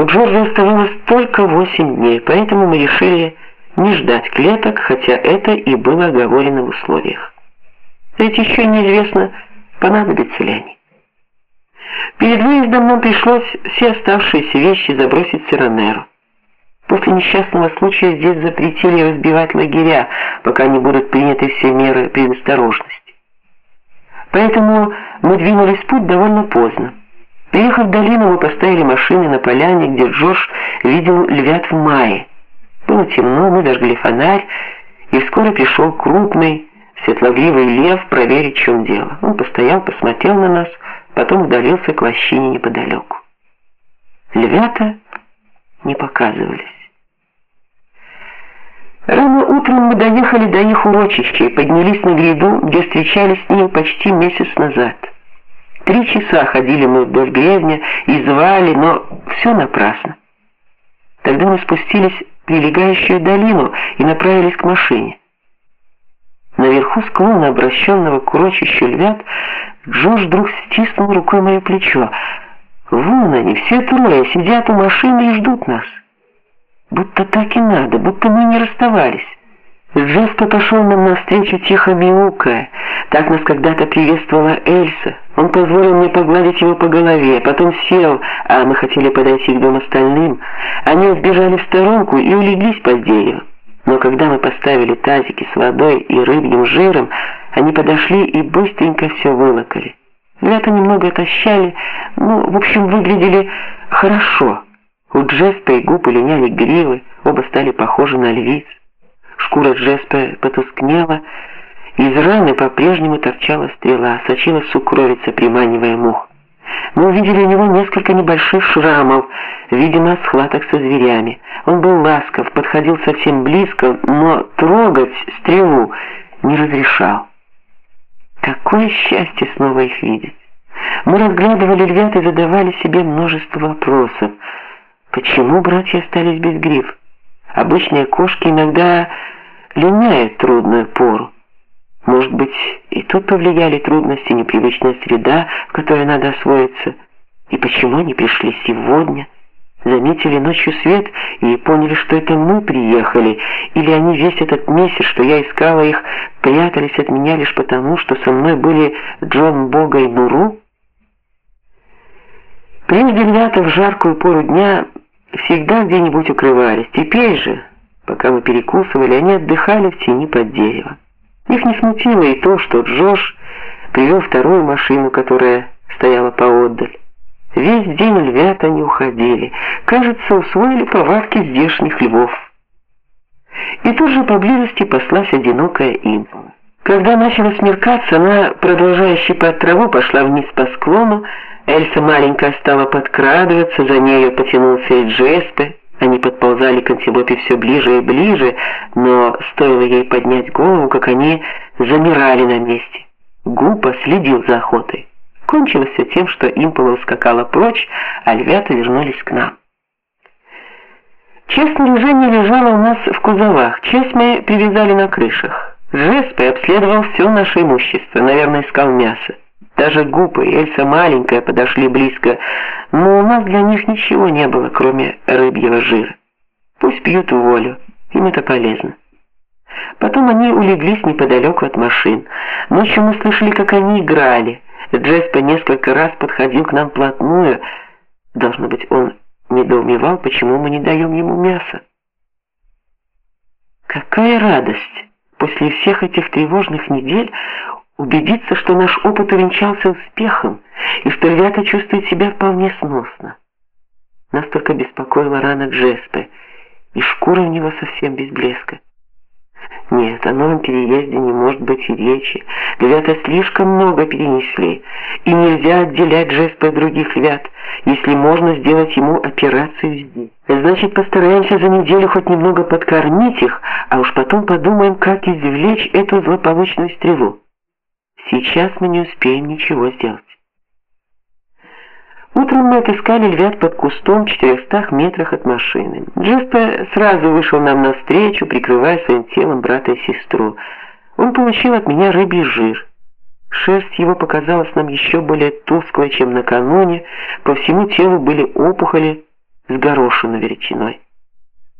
У Джорджа оставалось только восемь дней, поэтому мы решили не ждать клеток, хотя это и было оговорено в условиях. Ведь еще неизвестно, понадобятся ли они. Перед выездом нам пришлось все оставшиеся вещи забросить в Сиронеру. После несчастного случая здесь запретили разбивать лагеря, пока не будут приняты все меры предосторожности. Поэтому мы двинулись в путь довольно поздно. Приехав в долину, мы поставили машины на поляне, где Джордж видел львят в мае. Было темно, мы зажгли фонарь, и вскоре пришел крупный, светлогривый лев проверить, в чем дело. Он постоял, посмотрел на нас, потом удалился к лощине неподалеку. Львята не показывались. Рано утром мы доехали до их урочища и поднялись на гряду, где встречались с ними почти месяц назад. Три часа ходили мы вдоль гребня и звали, но все напрасно. Тогда мы спустились в прилегающую долину и направились к машине. Наверху склона, обращенного к урочищу львят, Джош вдруг стиснул рукой мое плечо. Вон они, все трое, сидят у машины и ждут нас. Будто так и надо, будто мы не расставались. Джеспо пошел нам навстречу тихо мяукая. Так нас когда-то приветствовала Эльса. Он позволил мне погладить его по голове, потом сел, а мы хотели подойти к дому остальным. Они сбежали в сторонку и улеглись под деревом. Но когда мы поставили тазики с водой и рыбьим жиром, они подошли и быстренько все вылокали. Ребята немного отощали, ну, в общем, выглядели хорошо. У Джеспа и губы линяли гривы, оба стали похожи на львиц. Шкура Джеспа потускнела, из раны по-прежнему торчала стрела, сочилась сукровица, приманивая мух. Мы увидели у него несколько небольших шрамов, видимо, от схваток со зверями. Он был ласков, подходил совсем близко, но трогать стрелу не разрешал. Какое счастье снова их видеть. Мы разглядывали львят и задавали себе множество вопросов. Почему братья остались без гриф? Обычные кошки иногда линяют трудную пору. Может быть, и тут повлияли трудности, непривычная среда, в которой надо освоиться. И почему они пришли сегодня? Заметили ночью свет и поняли, что это мы приехали, или они весь этот месяц, что я искала их, прятались от меня лишь потому, что со мной были Джон Бога и Нуру? Прежде ребята в жаркую пору дня всегда где-нибудь укрывались. Теперь же, пока мы перекусывали, они отдыхали в тени под деревом. Их не смутило и то, что Джош привел вторую машину, которая стояла поодаль. Весь день львята не уходили. Кажется, усвоили повадки здешних львов. И тут же поблизости паслась одинокая импула. Когда начало смеркаться, она, продолжая щипать траву, пошла вниз по склону. Эльса маленькая стала подкрадываться, за нею потянулся и Джеспе. Они подползали к антилопе все ближе и ближе, но стоило ей поднять голову, как они замирали на месте. Гупа следил за охотой. Кончилось все тем, что импула ускакала прочь, а львята вернулись к нам. Часть снаряжения лежала у нас в кузовах, часть мы привязали на крышах. Жеспе обследовал все наше имущество, наверное, искал мясо. Даже Гупа и Эльса маленькая подошли близко, но у нас для них ничего не было, кроме рыбьего жира. Пусть пьют волю, им это полезно. Потом они улеглись неподалеку от машин. Ночью мы слышали, как они играли. Джеспа несколько раз подходил к нам вплотную. Должно быть, он недоумевал, почему мы не даем ему мяса. Какая радость! После всех этих тревожных недель убедиться, что наш опыт увенчался успехом и что ребята чувствуют себя вполне сносно. Нас только беспокоила рана Джеспе, и шкура у него совсем без блеска. Нет, о новом переезде не может быть и речи. Ребята слишком много перенесли, и нельзя отделять Джеспе от других ребят, если можно сделать ему операцию здесь. Значит, постараемся за неделю хоть немного подкормить их, а уж потом подумаем, как извлечь эту злополучную стрелу. Сейчас мы не успеем ничего сделать. Утром мы отыскали львят под кустом в 400 метрах от машины. Джеспе сразу вышел нам навстречу, прикрывая своим телом брата и сестру. Он получил от меня рыбий жир. Шерсть его показалась нам еще более тусклой, чем накануне, по всему телу были опухоли, с горошину величиной.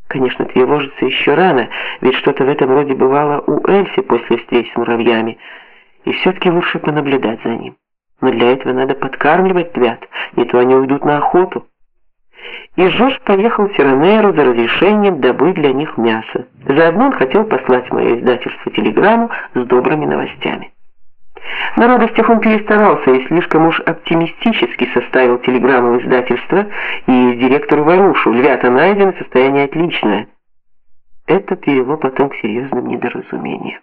Конечно, тревожиться еще рано, ведь что-то в этом роде бывало у Эльси после встреч с муравьями, и все-таки лучше понаблюдать за ним. Но для этого надо подкармливать твят, не то они уйдут на охоту. И Жорж поехал в Сиранеру за разрешением добыть для них мясо. Заодно он хотел послать мое издательство телеграмму с добрыми новостями. На радостях он перестарался и слишком уж оптимистически составил телеграмму в издательство и директору Варушу. Львята найдены, состояние отличное. Это привело потом к серьезным недоразумениям.